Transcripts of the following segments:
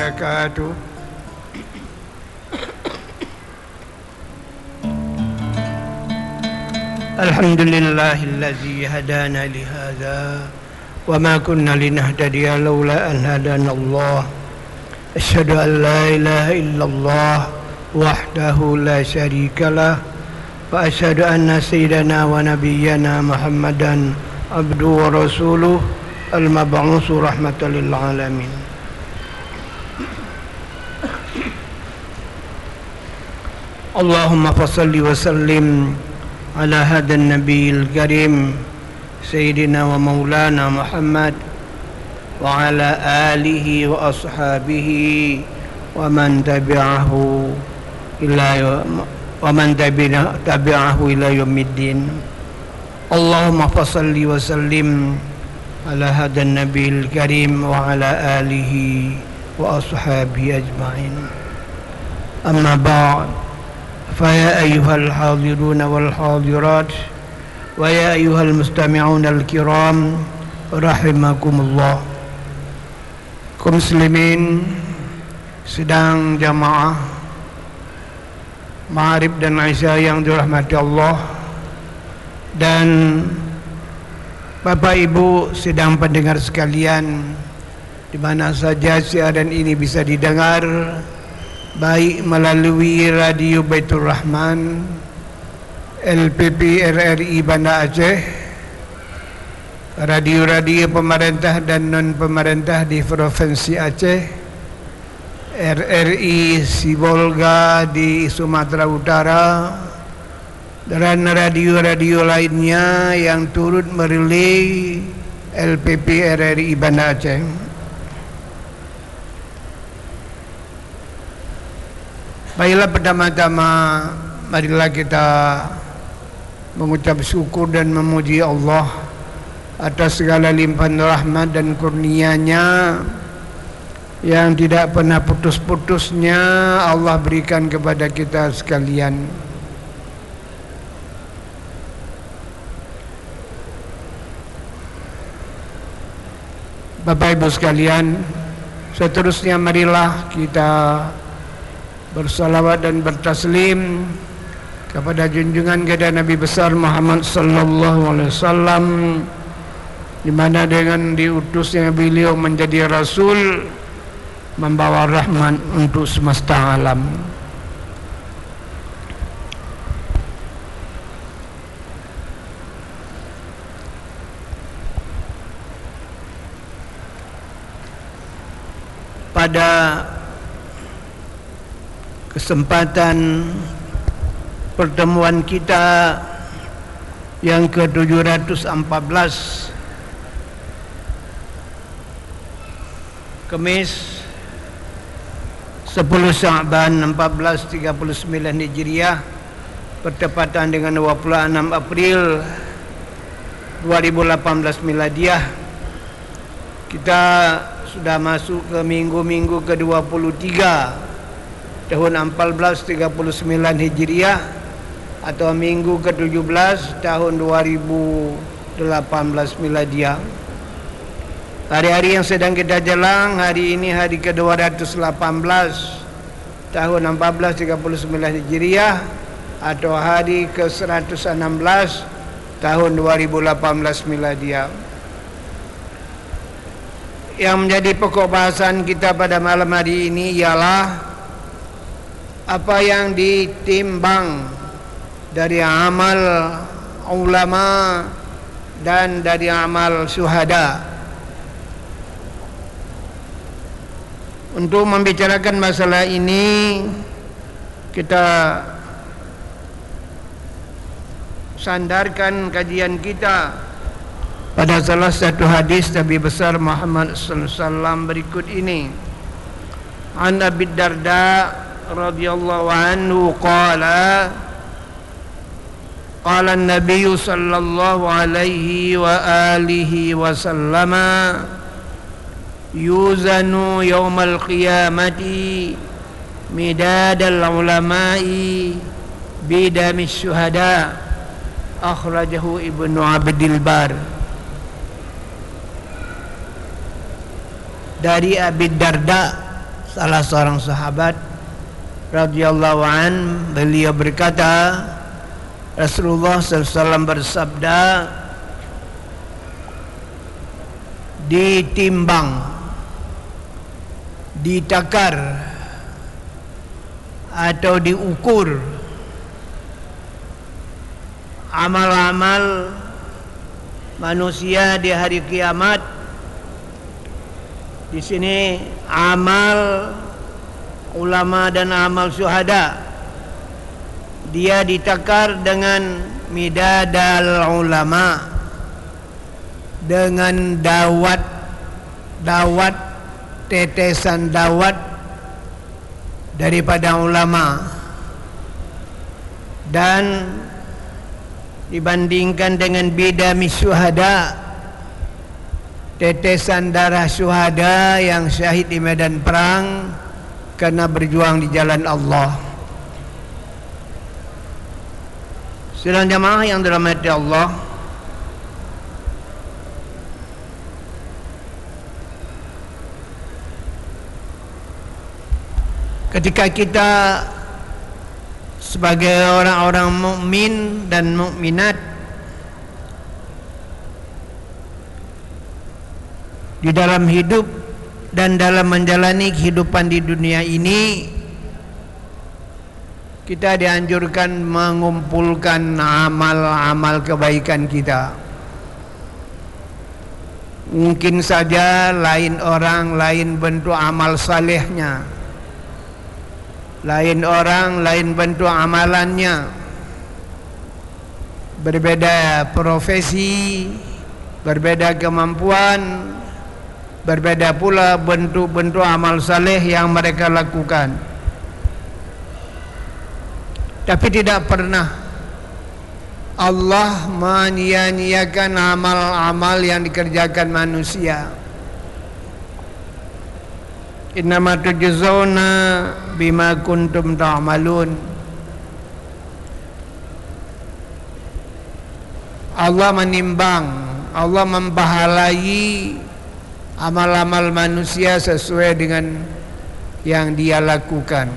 وبركاته الحمد لله الذي هدانا لهذا وما كنا لنهتدي لولا أن هدانا الله أشهد أن لا إله إلا الله وحده لا شريك له وأشهد أن سيدنا ونبينا محمدا عبده ورسوله المبعوث رحمة للعالمين اللهم فصل وسلم على هذا النبي الكريم سيدنا ومولانا محمد وعلى آله وأصحابه ومن تبعه إلى يوم ومن تبعه إلى يوم الدين. اللهم فصل وسلم على هذا النبي الكريم وعلى آله وأصحابه أجمعين. أما بعد فيا أيها الحاضرون والحاضرات ويا أيها المستمعون الكرام رحمكم الله kaum muslimin sedang jamaah Ma'arib dan Aisyah yang dirahmati Allah dan Bapak Ibu sedang pendengar sekalian di mana saja siaran ini bisa didengar baik melalui radio Baitul Rahman LPP RRI Banda Aceh radio-radio pemerintah dan non-pemerintah di Provinsi Aceh RRI Sibolga di Sumatera Utara dan radio-radio lainnya yang turut merilai LPP RRI Banda Aceh Baiklah pertama-tama marilah kita mengucap syukur dan memuji Allah atas segala limpahan rahmat dan kurnianya yang tidak pernah putus-putusnya Allah berikan kepada kita sekalian. Bapak Ibu sekalian, seterusnya marilah kita bersalawat dan bertaslim kepada junjungan kita Nabi besar Muhammad sallallahu alaihi wasallam di mana dengan diutusnya beliau menjadi rasul membawa rahmat untuk semesta alam. Pada kesempatan pertemuan kita yang ke-714 Kemis 10 Sa'ban 1439 Hijriah bertepatan dengan 26 April 2018 Miladiah. Kita sudah masuk ke minggu-minggu ke-23 tahun 1439 Hijriah atau minggu ke-17 tahun 2018 Miladiah. Hari-hari yang sedang kita jalan Hari ini hari ke-218 Tahun 1439 Hijriah Atau hari ke-116 Tahun 2018 Miladiah. Yang menjadi pokok bahasan kita pada malam hari ini Ialah Apa yang ditimbang Dari amal ulama Dan dari amal syuhada. Untuk membicarakan masalah ini Kita Sandarkan kajian kita Pada salah satu hadis Nabi besar Muhammad SAW berikut ini. An Abi Darda radhiyallahu anhu qala Qala Nabi sallallahu alaihi wa alihi wa sallama يوزن يوم القيامة مداد العلماء بدم الشهداء أخرجه ابن عبد البار dari Abi Darda salah seorang sahabat radhiyallahu an beliau berkata Rasulullah SAW bersabda ditimbang ditakar atau diukur amal-amal manusia di hari kiamat. Di sini amal ulama dan amal syuhada. Dia ditakar dengan midadal ulama. Dengan dawat dawat tetesan dawat daripada ulama. Dan dibandingkan dengan beda misyuhada tetesan darah syuhada yang syahid di medan perang karena berjuang di jalan Allah. Sedang jamaah yang dirahmati Allah. Ketika kita sebagai orang-orang mukmin dan mukminat di dalam hidup dan dalam menjalani kehidupan di dunia ini kita dianjurkan mengumpulkan amal-amal kebaikan kita. Mungkin saja lain orang lain bentuk amal salehnya. Lain orang lain bentuk amalannya. Berbeda profesi berbeda kemampuan Berbeda pula bentuk-bentuk amal saleh yang mereka lakukan. Tapi tidak pernah Allah menyia-nyiakan amal-amal yang dikerjakan manusia. Innama tujzawna bima kuntum ta'malun. Allah menimbang Allah membahalai amal-amal manusia sesuai dengan yang dia lakukan.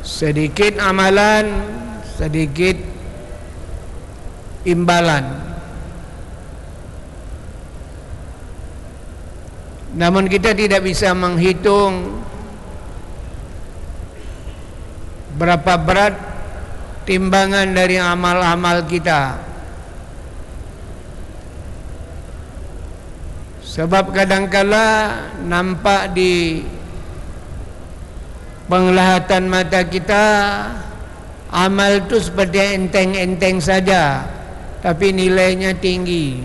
Sedikit amalan sedikit imbalan. Namun kita tidak bisa menghitung berapa berat timbangan dari amal-amal kita Sebab kadangkala nampak di penglihatan mata kita amal itu seperti enteng-enteng saja tapi nilainya tinggi.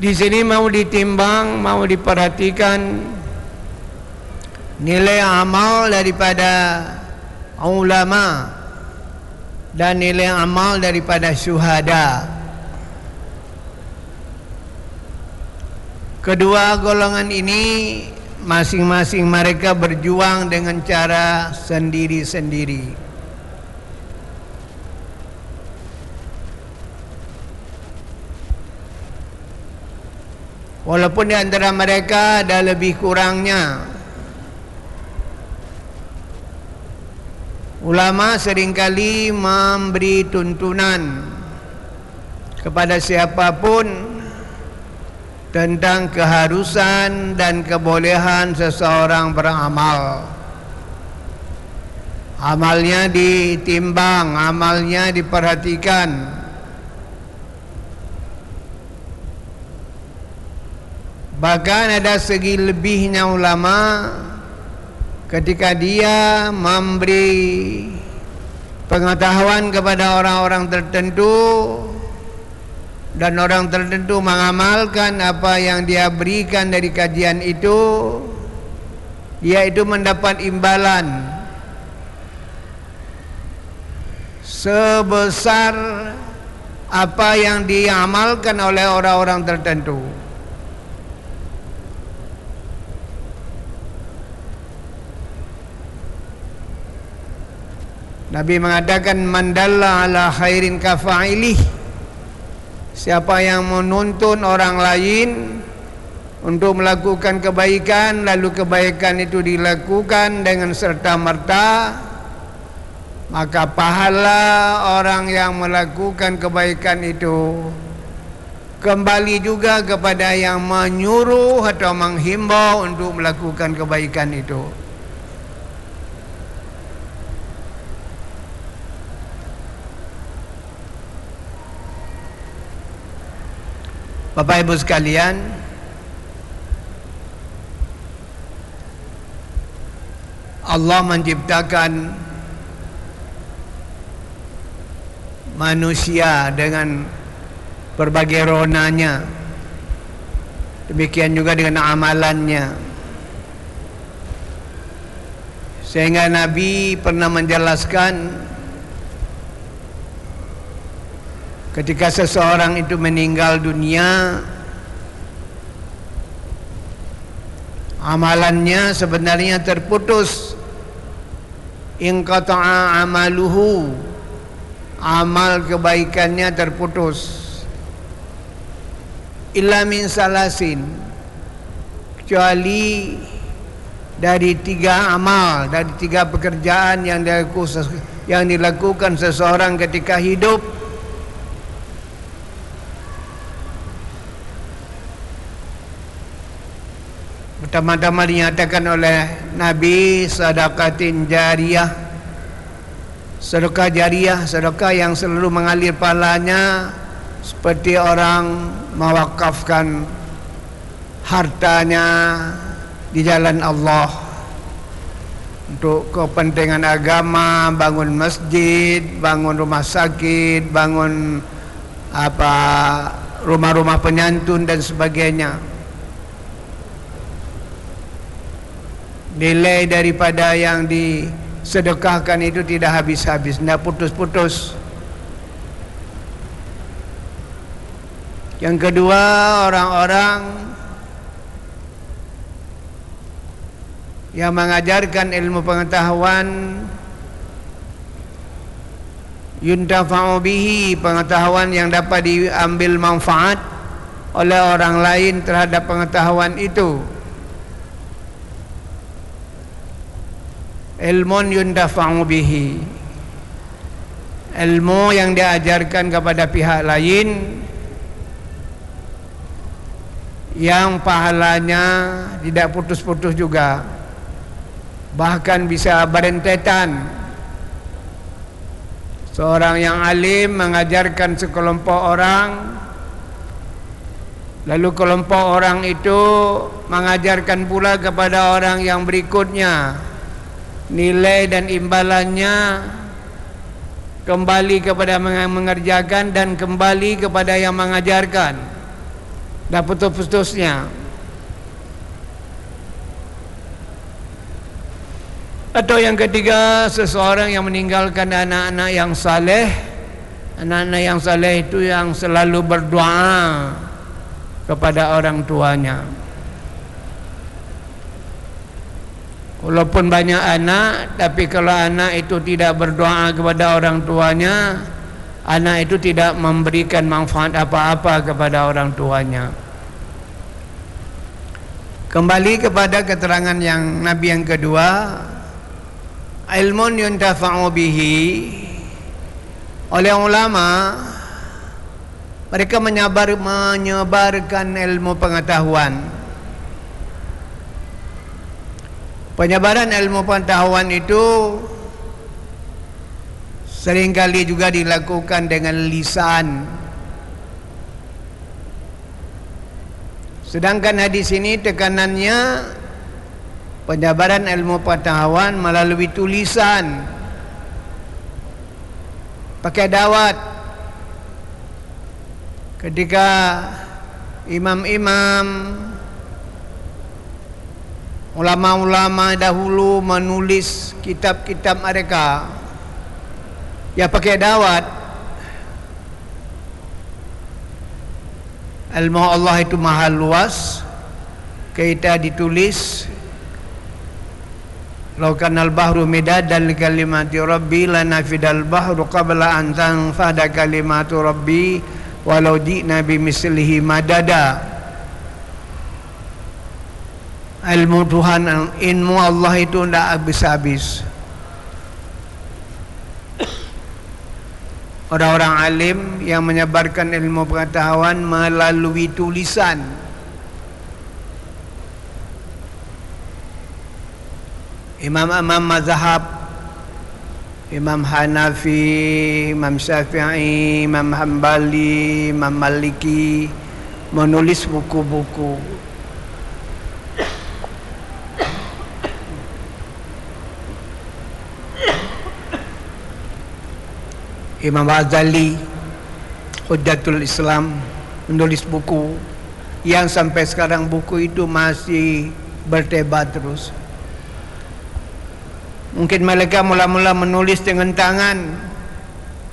Di sini mau ditimbang, mau diperhatikan nilai amal daripada ulama' dan nilai amal daripada syuhada. Kedua golongan ini masing-masing mereka berjuang dengan cara sendiri-sendiri. Walaupun di antara mereka ada lebih kurangnya Ulama seringkali memberi tuntunan kepada siapapun tentang keharusan dan kebolehan seseorang beramal. Amalnya ditimbang, amalnya diperhatikan. Bahkan ada segi lebihnya ulama ketika dia memberi pengetahuan kepada orang-orang tertentu dan orang tertentu mengamalkan apa yang dia berikan dari kajian itu dia itu mendapat imbalan sebesar apa yang diamalkan oleh orang-orang tertentu Nabi mengatakan mandalla ala khairin kafa'ilih. Siapa yang menuntun orang lain untuk melakukan kebaikan lalu kebaikan itu dilakukan dengan serta merta maka pahala orang yang melakukan kebaikan itu kembali juga kepada yang menyuruh atau menghimbau untuk melakukan kebaikan itu Bapak Ibu sekalian Allah menciptakan manusia dengan berbagai ronanya demikian juga dengan amalannya. Sehingga Nabi pernah menjelaskan ketika seseorang itu meninggal dunia amalannya sebenarnya terputus. In qata'a amaluhu amal kebaikannya terputus. Illa min salasin kecuali dari tiga amal dari tiga pekerjaan yang dilakukan yang dilakukan seseorang ketika hidup Pertama-tama dinyatakan oleh Nabi Sadaqatin Jariyah Sedekah Jariyah Sedekah yang selalu mengalir pahalanya Seperti orang mewakafkan Hartanya Di jalan Allah. Untuk kepentingan agama Bangun masjid Bangun rumah sakit Bangun apa rumah-rumah penyantun dan sebagainya nilai daripada yang disedekahkan itu tidak habis-habis. Tidak putus-putus. Yang kedua orang-orang yang mengajarkan ilmu pengetahuan yuntafa'u bihi pengetahuan yang dapat diambil manfaat oleh orang lain terhadap pengetahuan itu ilmun yundafa'u bihi. Ilmu yang diajarkan kepada pihak lain yang pahalanya tidak putus-putus juga. Bahkan bisa berentetan seorang yang alim mengajarkan sekelompok orang lalu kelompok orang itu mengajarkan pula kepada orang yang berikutnya nilai dan imbalannya kembali kepada yang mengerjakan dan kembali kepada yang mengajarkan dah putus-putusnya. Atau yang ketiga seseorang yang meninggalkan anak-anak yang saleh. Anak-anak yang saleh itu yang selalu berdoa kepada orang tuanya Walaupun banyak anak Tapi kalau anak itu tidak berdoa kepada orang tuanya Anak itu tidak memberikan manfaat apa-apa kepada orang tuanya. Kembali kepada keterangan yang Nabi yang kedua Ilmun yuntafa'u bihi. Oleh ulama Mereka menyebar, menyebarkan ilmu pengetahuan Penyebaran ilmu pengetahuan itu seringkali juga dilakukan dengan lisan. Sedangkan hadis ini tekanannya penyebaran ilmu pengetahuan melalui tulisan. Pakai dawat. Ketika imam-imam ulama-ulama dahulu menulis kitab-kitab mereka. Ya pakai dawat. Ilmu Allah itu mahal luas. Kita ditulis. Laukan al-bahru midadan li kalimati rabbi la nafidal bahru qabla an tanfada kalimatu rabbi walau ji'na bimislihi madada ilmu Tuhan ilmu Allah itu tidak habis-habis orang-orang alim yang menyebarkan ilmu pengetahuan melalui tulisan imam-imam mazhab Imam Hanafi, Imam Syafi'i, Imam Hanbali, Imam Maliki menulis buku-buku. Imam Ghazali Hujjatul Islam menulis buku yang sampai sekarang buku itu masih bertebar terus. Mungkin mereka mula-mula menulis dengan tangan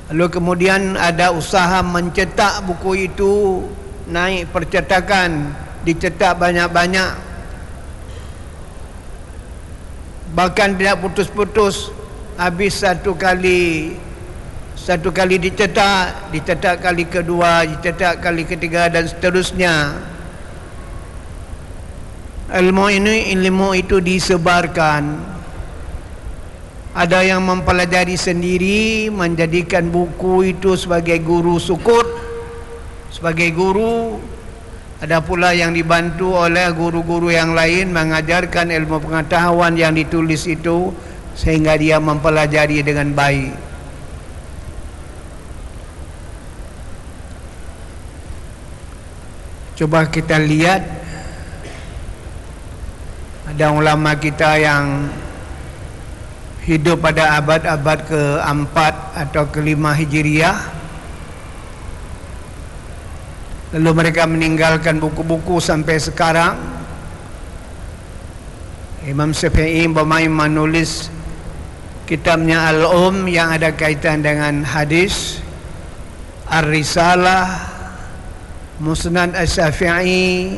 Lalu kemudian ada usaha mencetak buku itu Naik percetakan Dicetak banyak-banyak Bahkan tidak putus-putus Habis satu kali Satu kali dicetak Dicetak kali kedua Dicetak kali ketiga dan seterusnya. Ilmu ini ilmu itu disebarkan. Ada yang mempelajari sendiri menjadikan buku itu sebagai guru sukut sebagai guru. Ada pula yang dibantu oleh guru-guru yang lain mengajarkan ilmu pengetahuan yang ditulis itu sehingga dia mempelajari dengan baik coba kita lihat. Ada ulama kita yang hidup pada abad-abad keempat atau kelima hijriah. Lalu mereka meninggalkan buku-buku sampai sekarang. Imam Syafi'i bermain menulis kitabnya Al-Um yang ada kaitan dengan hadis. Ar-Risalah Musnad Al-Syafi'i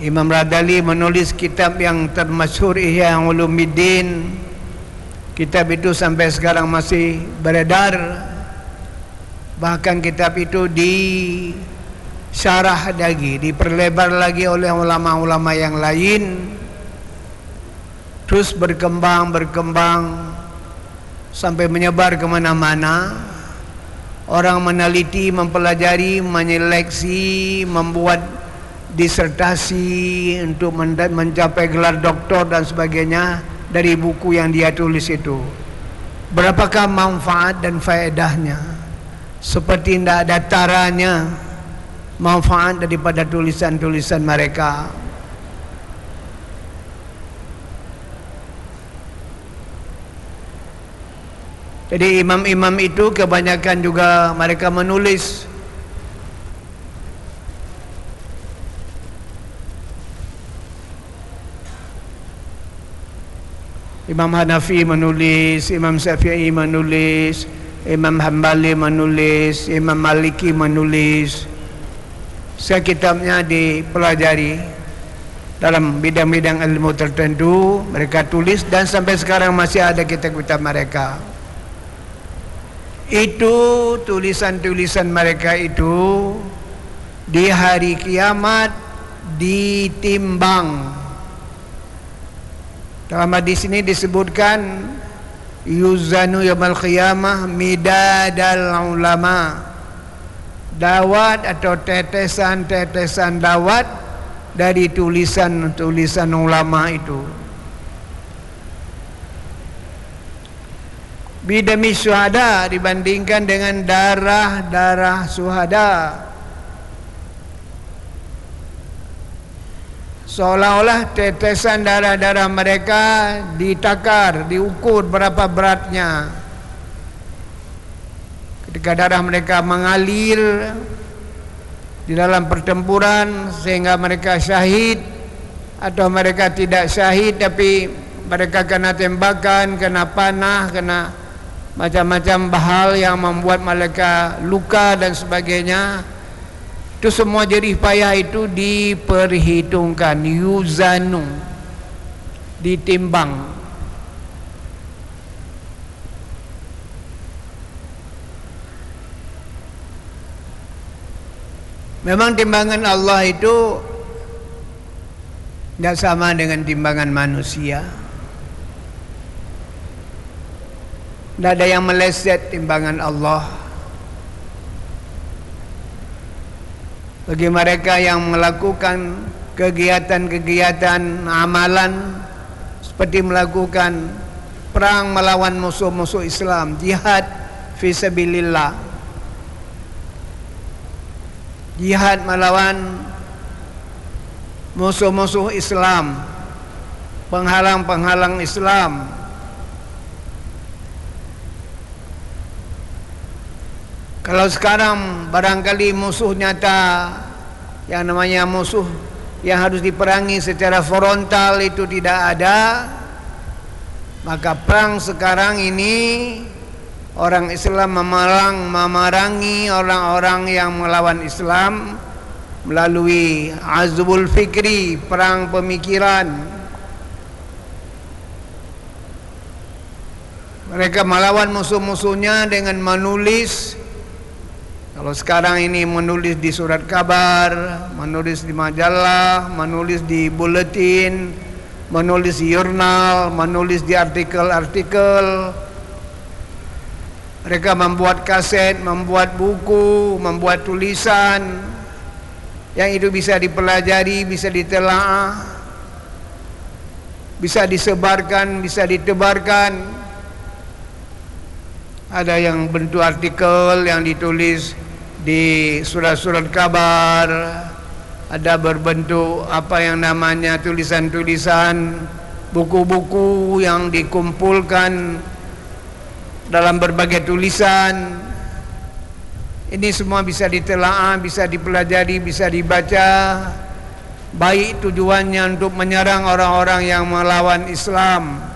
Imam Radali menulis kitab yang termasyhur Ihya Ulumuddin. Kitab itu sampai sekarang masih beredar. Bahkan kitab itu di syarah lagi, diperlebar lagi oleh ulama-ulama yang lain. Terus berkembang, berkembang sampai menyebar ke mana-mana. Orang meneliti, mempelajari, menyeleksi, membuat disertasi untuk mencapai gelar doktor dan sebagainya dari buku yang dia tulis itu. Berapakah manfaat dan faedahnya? Seperti tidak ada taranya manfaat daripada tulisan-tulisan mereka jadi imam-imam itu kebanyakan juga mereka menulis Imam Hanafi menulis, Imam Syafi'i menulis, Imam Hanbali menulis, Imam Maliki menulis. Saya kitabnya dipelajari dalam bidang-bidang ilmu tertentu mereka tulis dan sampai sekarang masih ada kitab-kitab mereka. Itu tulisan-tulisan mereka itu di hari kiamat ditimbang dalam hadis ini disebutkan yuzanu yaumil qiyamah midadal ulama. Dawat atau tetesan-tetesan dawat dari tulisan-tulisan ulama itu. Bidami syuhada dibandingkan dengan darah-darah syuhada. seolah-olah tetesan darah-darah mereka ditakar, diukur berapa beratnya. Ketika darah mereka mengalir di dalam pertempuran sehingga mereka syahid atau mereka tidak syahid tapi mereka kena tembakan, kena panah, kena macam-macam bahal yang membuat mereka luka dan sebagainya itu semua jerih payah itu diperhitungkan yuzanu ditimbang memang timbangan Allah itu tidak sama dengan timbangan manusia. Tidak ada yang meleset timbangan Allah. Bagi mereka yang melakukan kegiatan-kegiatan amalan seperti melakukan perang melawan musuh-musuh Islam, jihad fisabilillah. Jihad melawan musuh-musuh Islam, penghalang-penghalang Islam. Kalau sekarang barangkali musuh nyata yang namanya musuh yang harus diperangi secara frontal itu tidak ada maka perang sekarang ini orang Islam memarang memarangi orang-orang yang melawan Islam melalui azbul fikri perang pemikiran. Mereka melawan musuh-musuhnya dengan menulis kalau sekarang ini menulis di surat kabar menulis di majalah menulis di buletin menulis di jurnal menulis di artikel-artikel mereka membuat kaset membuat buku membuat tulisan yang itu bisa dipelajari, bisa ditelaah, bisa disebarkan, bisa ditebarkan. Ada yang bentuk artikel yang ditulis di surat-surat kabar, ada berbentuk apa yang namanya tulisan-tulisan, buku-buku yang dikumpulkan dalam berbagai tulisan ini semua bisa ditelaah, bisa dipelajari, bisa dibaca. Baik tujuannya untuk menyerang orang-orang yang melawan Islam.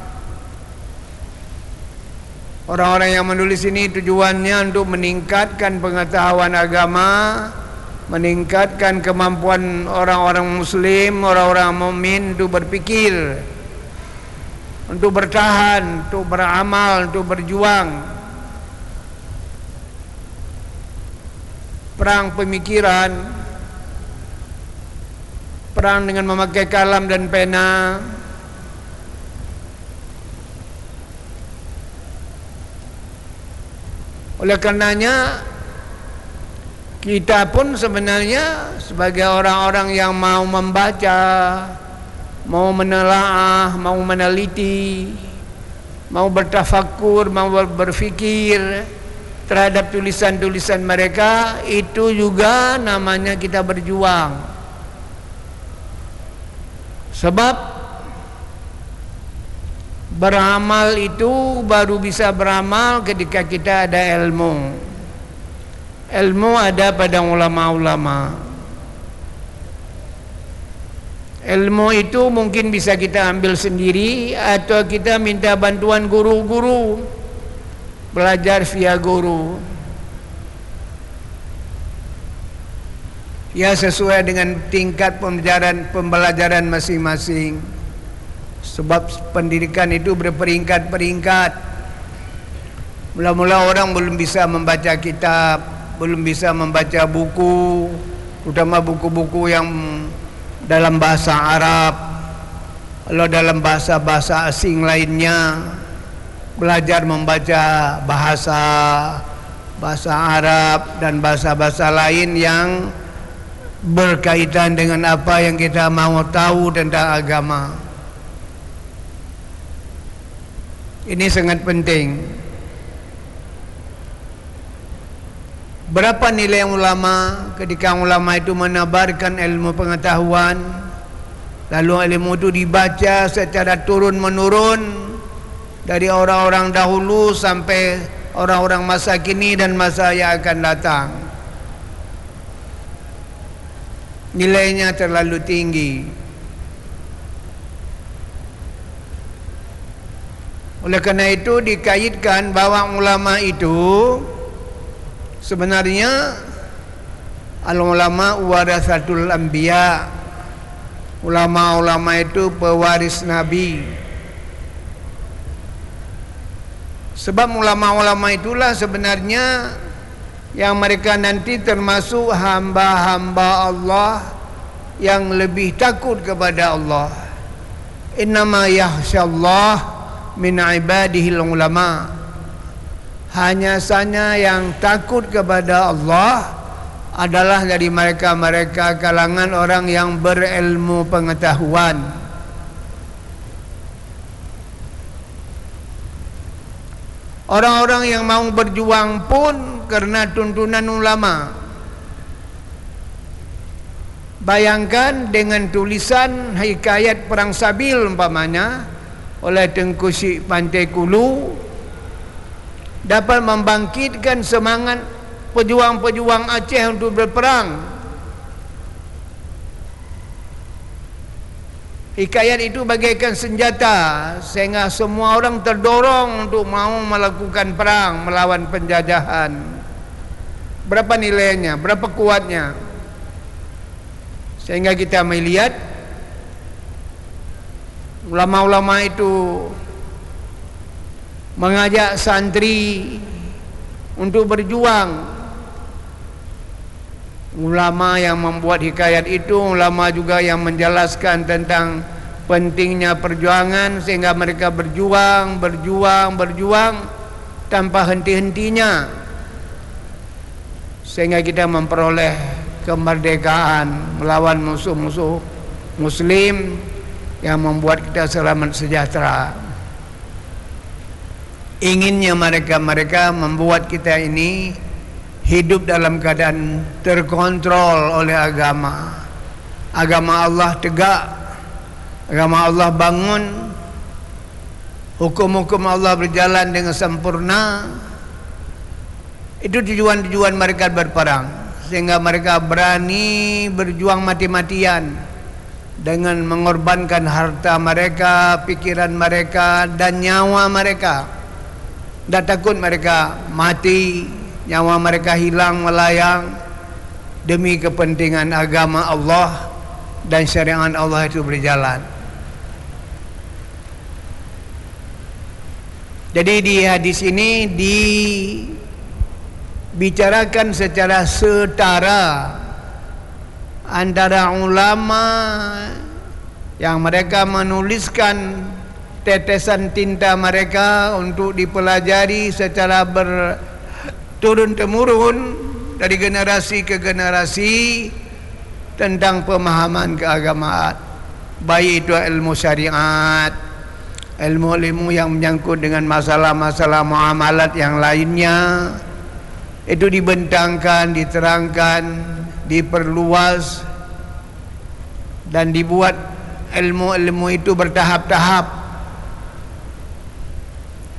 Orang-orang yang menulis ini tujuannya untuk meningkatkan pengetahuan agama, meningkatkan kemampuan orang-orang muslim, orang-orang mukmin untuk berpikir, untuk bertahan, untuk beramal, untuk berjuang. perang pemikiran perang dengan memakai kalam dan pena oleh karenanya kita pun sebenarnya sebagai orang-orang yang mau membaca mau menelaah mau meneliti mau bertafakur mau berfikir terhadap tulisan-tulisan mereka itu juga namanya kita berjuang. Sebab beramal itu baru bisa beramal ketika kita ada ilmu. Ilmu ada pada ulama-ulama. Ilmu itu mungkin bisa kita ambil sendiri atau kita minta bantuan guru-guru belajar via guru. Ya sesuai dengan tingkat pembelajaran pembelajaran masing-masing sebab pendidikan itu berperingkat-peringkat mula-mula orang belum bisa membaca kitab belum bisa membaca buku terutama buku-buku yang dalam bahasa Arab kalau dalam bahasa-bahasa asing lainnya belajar membaca bahasa bahasa Arab dan bahasa-bahasa lain yang berkaitan dengan apa yang kita mau tahu tentang agama. Ini sangat penting. Berapa nilai ulama ketika ulama itu menabarkan ilmu pengetahuan lalu ilmu itu dibaca secara turun menurun dari orang-orang dahulu sampai orang-orang masa kini dan masa yang akan datang nilainya terlalu tinggi oleh kerana itu dikaitkan bahawa ulama itu sebenarnya al-ulama warasatul anbiya ulama-ulama itu pewaris nabi. Sebab ulama-ulama itulah sebenarnya yang mereka nanti termasuk hamba-hamba Allah yang lebih takut kepada Allah. Innama yahsyallah min ibadihi ulama. Hanya saja yang takut kepada Allah adalah dari mereka-mereka kalangan orang yang berilmu pengetahuan. Orang-orang yang mau berjuang pun kerana tuntunan ulama. Bayangkan dengan tulisan hikayat perang Sabil umpamanya oleh Tengku Syik Pantai Kulu dapat membangkitkan semangat pejuang-pejuang Aceh untuk berperang. Hikayat itu bagaikan senjata sehingga semua orang terdorong untuk mau melakukan perang melawan penjajahan. Berapa nilainya? Berapa kuatnya? Sehingga kita melihat ulama-ulama itu mengajak santri untuk berjuang. Ulama yang membuat hikayat itu, ulama juga yang menjelaskan tentang pentingnya perjuangan sehingga mereka berjuang, berjuang, berjuang tanpa henti-hentinya. Sehingga kita memperoleh kemerdekaan melawan musuh-musuh muslim yang membuat kita selamat sejahtera. Inginnya mereka-mereka membuat kita ini hidup dalam keadaan terkontrol oleh agama. Agama Allah tegak agama Allah bangun hukum-hukum Allah berjalan dengan sempurna. Itu tujuan-tujuan mereka berperang sehingga mereka berani berjuang mati-matian dengan mengorbankan harta mereka, pikiran mereka dan nyawa mereka. Dan takut mereka mati, nyawa mereka hilang melayang demi kepentingan agama Allah dan syariat Allah itu berjalan. Jadi di hadis ini di bicarakan secara setara antara ulama yang mereka menuliskan tetesan tinta mereka untuk dipelajari secara berturun temurun dari generasi ke generasi tentang pemahaman keagamaan. Baik itu ilmu syariat ilmu-ilmu yang menyangkut dengan masalah-masalah muamalat yang lainnya itu dibentangkan, diterangkan, diperluas dan dibuat ilmu-ilmu itu bertahap-tahap.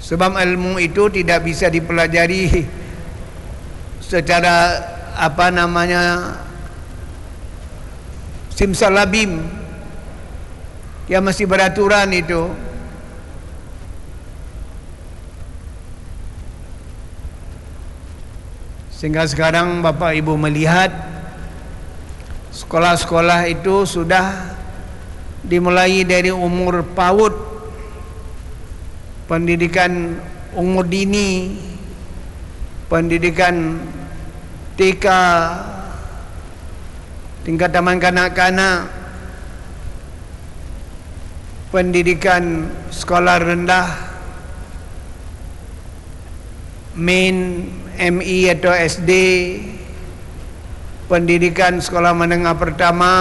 Sebab ilmu itu tidak bisa dipelajari secara apa namanya simsalabim yang masih beraturan itu Sehingga sekarang Bapak Ibu melihat sekolah-sekolah itu sudah dimulai dari umur PAUD pendidikan umur dini pendidikan TK tingkat taman kanak-kanak pendidikan sekolah rendah main MI atau SD pendidikan sekolah menengah pertama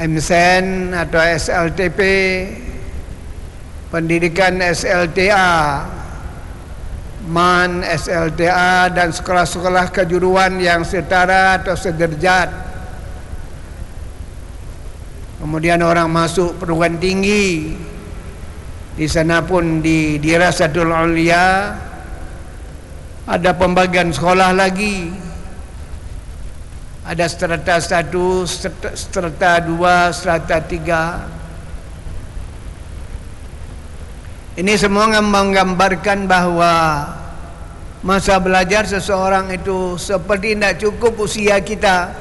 MSN atau SLTP pendidikan SLTA MAN, SLTA dan sekolah-sekolah kejuruan yang setara atau sederjat kemudian orang masuk perguruan tinggi di sana pun di Dirasatul Ulia ada pembagian sekolah lagi ada strata satu strata dua strata tiga. Ini semua menggambarkan bahawa masa belajar seseorang itu seperti tidak cukup usia kita.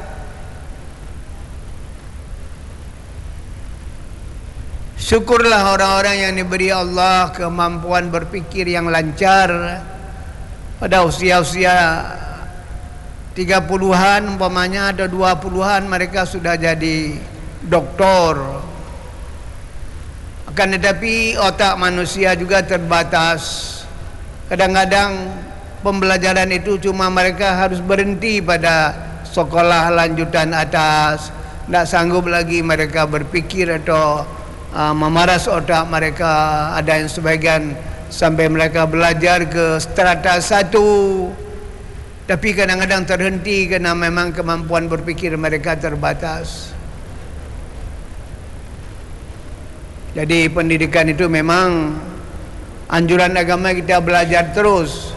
Syukurlah orang-orang yang diberi Allah kemampuan berpikir yang lancar. Pada usia-usia 30-an umpamanya ada 20-an mereka sudah jadi doktor. Akan tetapi otak manusia juga terbatas. Kadang-kadang pembelajaran itu cuma mereka harus berhenti pada sekolah lanjutan atas. Tidak sanggup lagi mereka berpikir atau uh, memaras otak mereka. Ada yang sebagian sampai mereka belajar ke strata satu tapi kadang-kadang terhenti kerana memang kemampuan berfikir mereka terbatas. Jadi pendidikan itu memang anjuran agama kita belajar terus.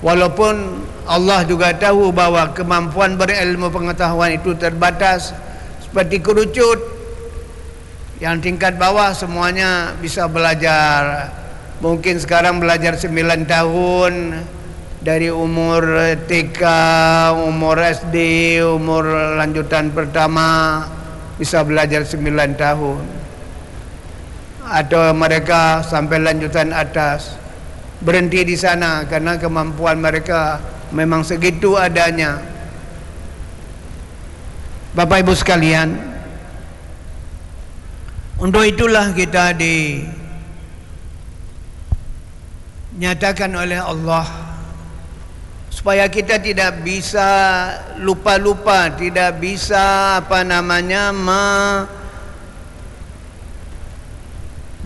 Walaupun Allah juga tahu bahawa kemampuan berilmu pengetahuan itu terbatas seperti kerucut. Yang tingkat bawah semuanya bisa belajar. Mungkin sekarang belajar 9 tahun dari umur TK, umur SD, umur lanjutan pertama bisa belajar 9 tahun. Atau mereka sampai lanjutan atas berhenti di sana karena kemampuan mereka memang segitu adanya. Bapak Ibu sekalian, untuk itulah kita dinyatakan oleh Allah supaya kita tidak bisa lupa-lupa tidak bisa apa namanya me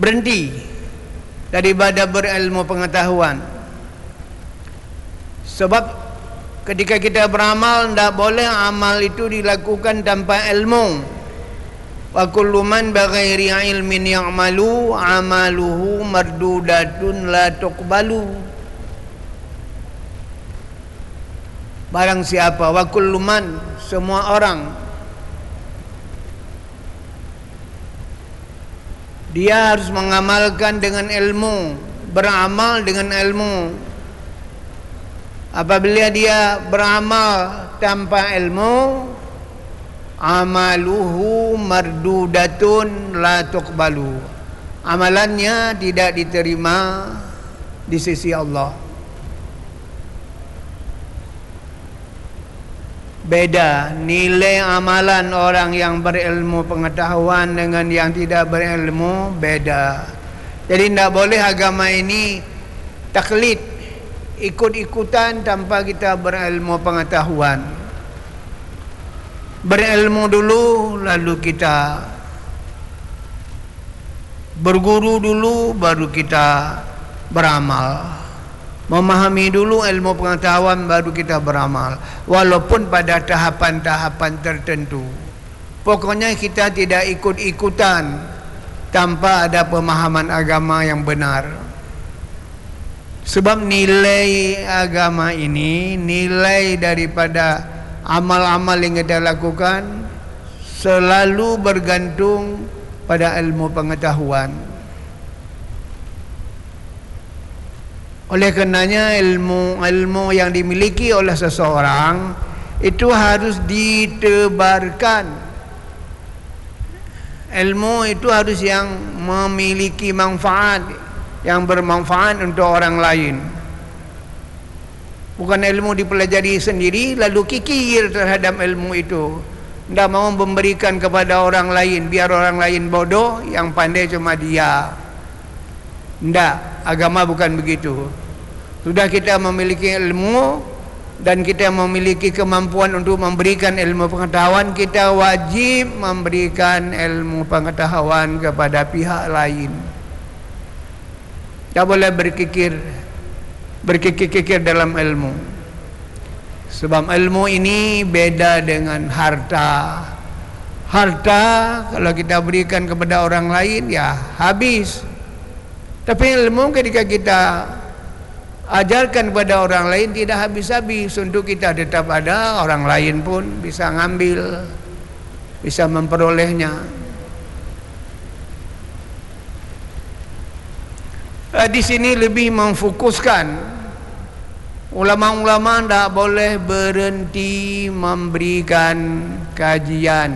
berhenti daripada berilmu pengetahuan. Sebab ketika kita beramal tidak boleh amal itu dilakukan tanpa ilmu. Wa kullu man baghairi ilmin ya'malu amaluhu mardudatun la tuqbalu barang siapa wa kulluman semua orang. Dia harus mengamalkan dengan ilmu beramal dengan ilmu. Apabila dia beramal tanpa ilmu amaluhu mardudatun la tuqbalu. Amalannya tidak diterima di sisi Allah beda nilai amalan orang yang berilmu pengetahuan dengan yang tidak berilmu beda. Jadi tidak boleh agama ini taklid ikut-ikutan tanpa kita berilmu pengetahuan. Berilmu dulu lalu kita berguru dulu baru kita beramal memahami dulu ilmu pengetahuan baru kita beramal. Walaupun pada tahapan-tahapan tertentu. Pokoknya kita tidak ikut-ikutan tanpa ada pemahaman agama yang benar. Sebab nilai agama ini nilai daripada amal-amal yang kita lakukan selalu bergantung pada ilmu pengetahuan Oleh karenanya ilmu ilmu yang dimiliki oleh seseorang itu harus ditebarkan. Ilmu itu harus yang memiliki manfaat yang bermanfaat untuk orang lain. Bukan ilmu dipelajari sendiri lalu kikir terhadap ilmu itu. Tidak mau memberikan kepada orang lain biar orang lain bodoh yang pandai cuma dia. Tidak, agama bukan begitu. Sudah kita memiliki ilmu dan kita memiliki kemampuan untuk memberikan ilmu pengetahuan, kita wajib memberikan ilmu pengetahuan kepada pihak lain. Tak boleh berkikir berkikir-kikir dalam ilmu. Sebab ilmu ini beda dengan harta. Harta kalau kita berikan kepada orang lain ya habis. Tapi ilmu ketika kita ajarkan kepada orang lain tidak habis-habis. Untuk kita tetap ada orang lain pun bisa ngambil bisa memperolehnya. Eh, di sini lebih memfokuskan. Ulama-ulama tidak boleh berhenti memberikan kajian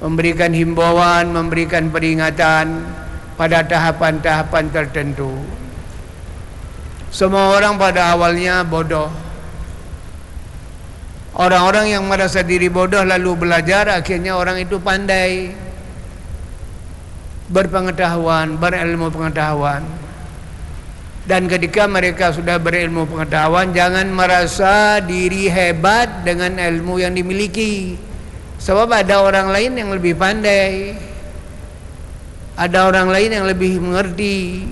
memberikan himbauan memberikan peringatan pada tahapan-tahapan tertentu semua orang pada awalnya bodoh. Orang-orang yang merasa diri bodoh lalu belajar akhirnya orang itu pandai berpengetahuan berilmu pengetahuan. Dan ketika mereka sudah berilmu pengetahuan jangan merasa diri hebat dengan ilmu yang dimiliki. Sebab ada orang lain yang lebih pandai. Ada orang lain yang lebih mengerti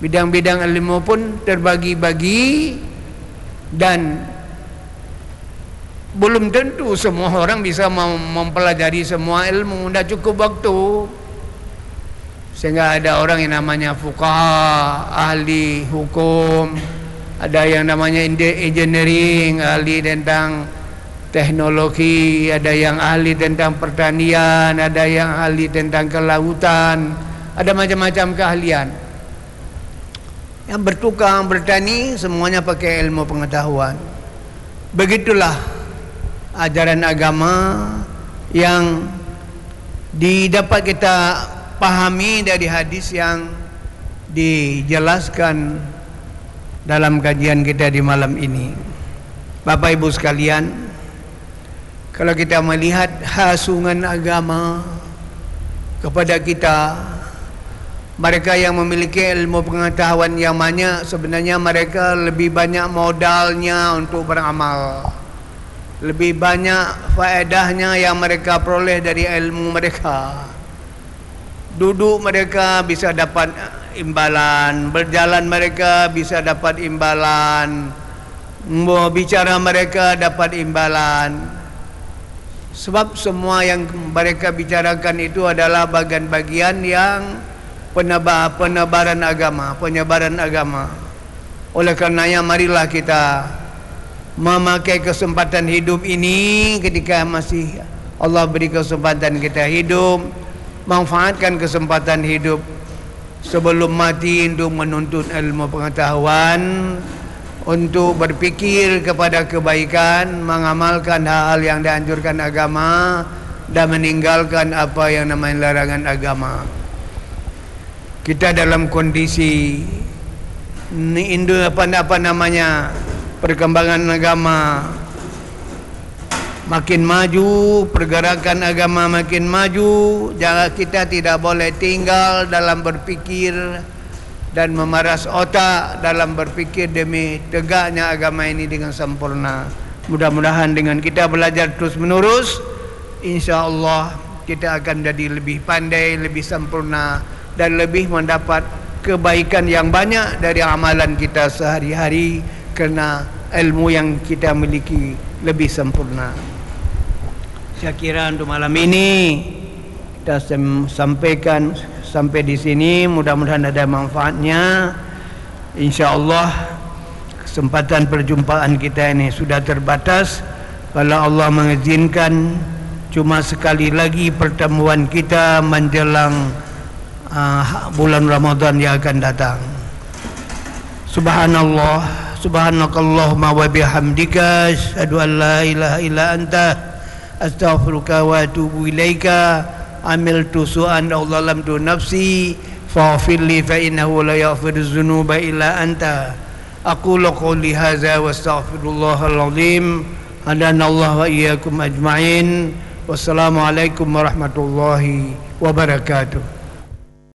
bidang-bidang ilmu pun terbagi-bagi dan belum tentu semua orang bisa mempelajari semua ilmu. Tidak cukup waktu. Sehingga ada orang yang namanya fuqaha ahli hukum ada yang namanya engineering ahli tentang teknologi ada yang ahli tentang pertanian ada yang ahli tentang kelautan ada macam-macam keahlian yang bertukang bertani semuanya pakai ilmu pengetahuan. Begitulah ajaran agama yang didapat kita pahami dari hadis yang dijelaskan dalam kajian kita di malam ini. Bapak Ibu sekalian kalau kita melihat hasungan agama kepada kita mereka yang memiliki ilmu pengetahuan yang banyak sebenarnya mereka lebih banyak modalnya untuk beramal. Lebih banyak faedahnya yang mereka peroleh dari ilmu mereka. Duduk mereka bisa dapat imbalan berjalan mereka bisa dapat imbalan bicara mereka dapat imbalan. Sebab semua yang mereka bicarakan itu adalah bagian-bagian yang penebar, penebaran agama, penyebaran agama. Oleh karenanya marilah kita memakai kesempatan hidup ini ketika masih Allah beri kesempatan kita hidup, manfaatkan kesempatan hidup sebelum mati untuk menuntut ilmu pengetahuan, untuk berpikir kepada kebaikan, mengamalkan hal-hal yang dianjurkan agama dan meninggalkan apa yang namanya larangan agama kita dalam kondisi Indo apa apa namanya perkembangan agama makin maju pergerakan agama makin maju jangan kita tidak boleh tinggal dalam berpikir dan memaras otak dalam berpikir demi tegaknya agama ini dengan sempurna. Mudah-mudahan dengan kita belajar terus menerus insya-Allah kita akan jadi lebih pandai lebih sempurna dan lebih mendapat kebaikan yang banyak dari amalan kita sehari-hari kerana ilmu yang kita miliki lebih sempurna. Saya kira untuk malam ini kita sampaikan sampai di sini mudah-mudahan ada manfaatnya. Insya-Allah kesempatan perjumpaan kita ini sudah terbatas. Kalau Allah mengizinkan cuma sekali lagi pertemuan kita menjelang uh, bulan Ramadan yang akan datang. Subhanallah, subhanakallahumma wa bihamdika asyhadu an la ilaha illa anta astaghfiruka wa atubu ilaika. Amiltu su'an Allah lam tu nafsi faghfir li fa innahu la yaghfiru dhunuba illa anta. Aqulu qawli hadza wa astaghfirullahal azim. Hadana Allah wa iyyakum ajma'in. Wassalamualaikum warahmatullahi wabarakatuh.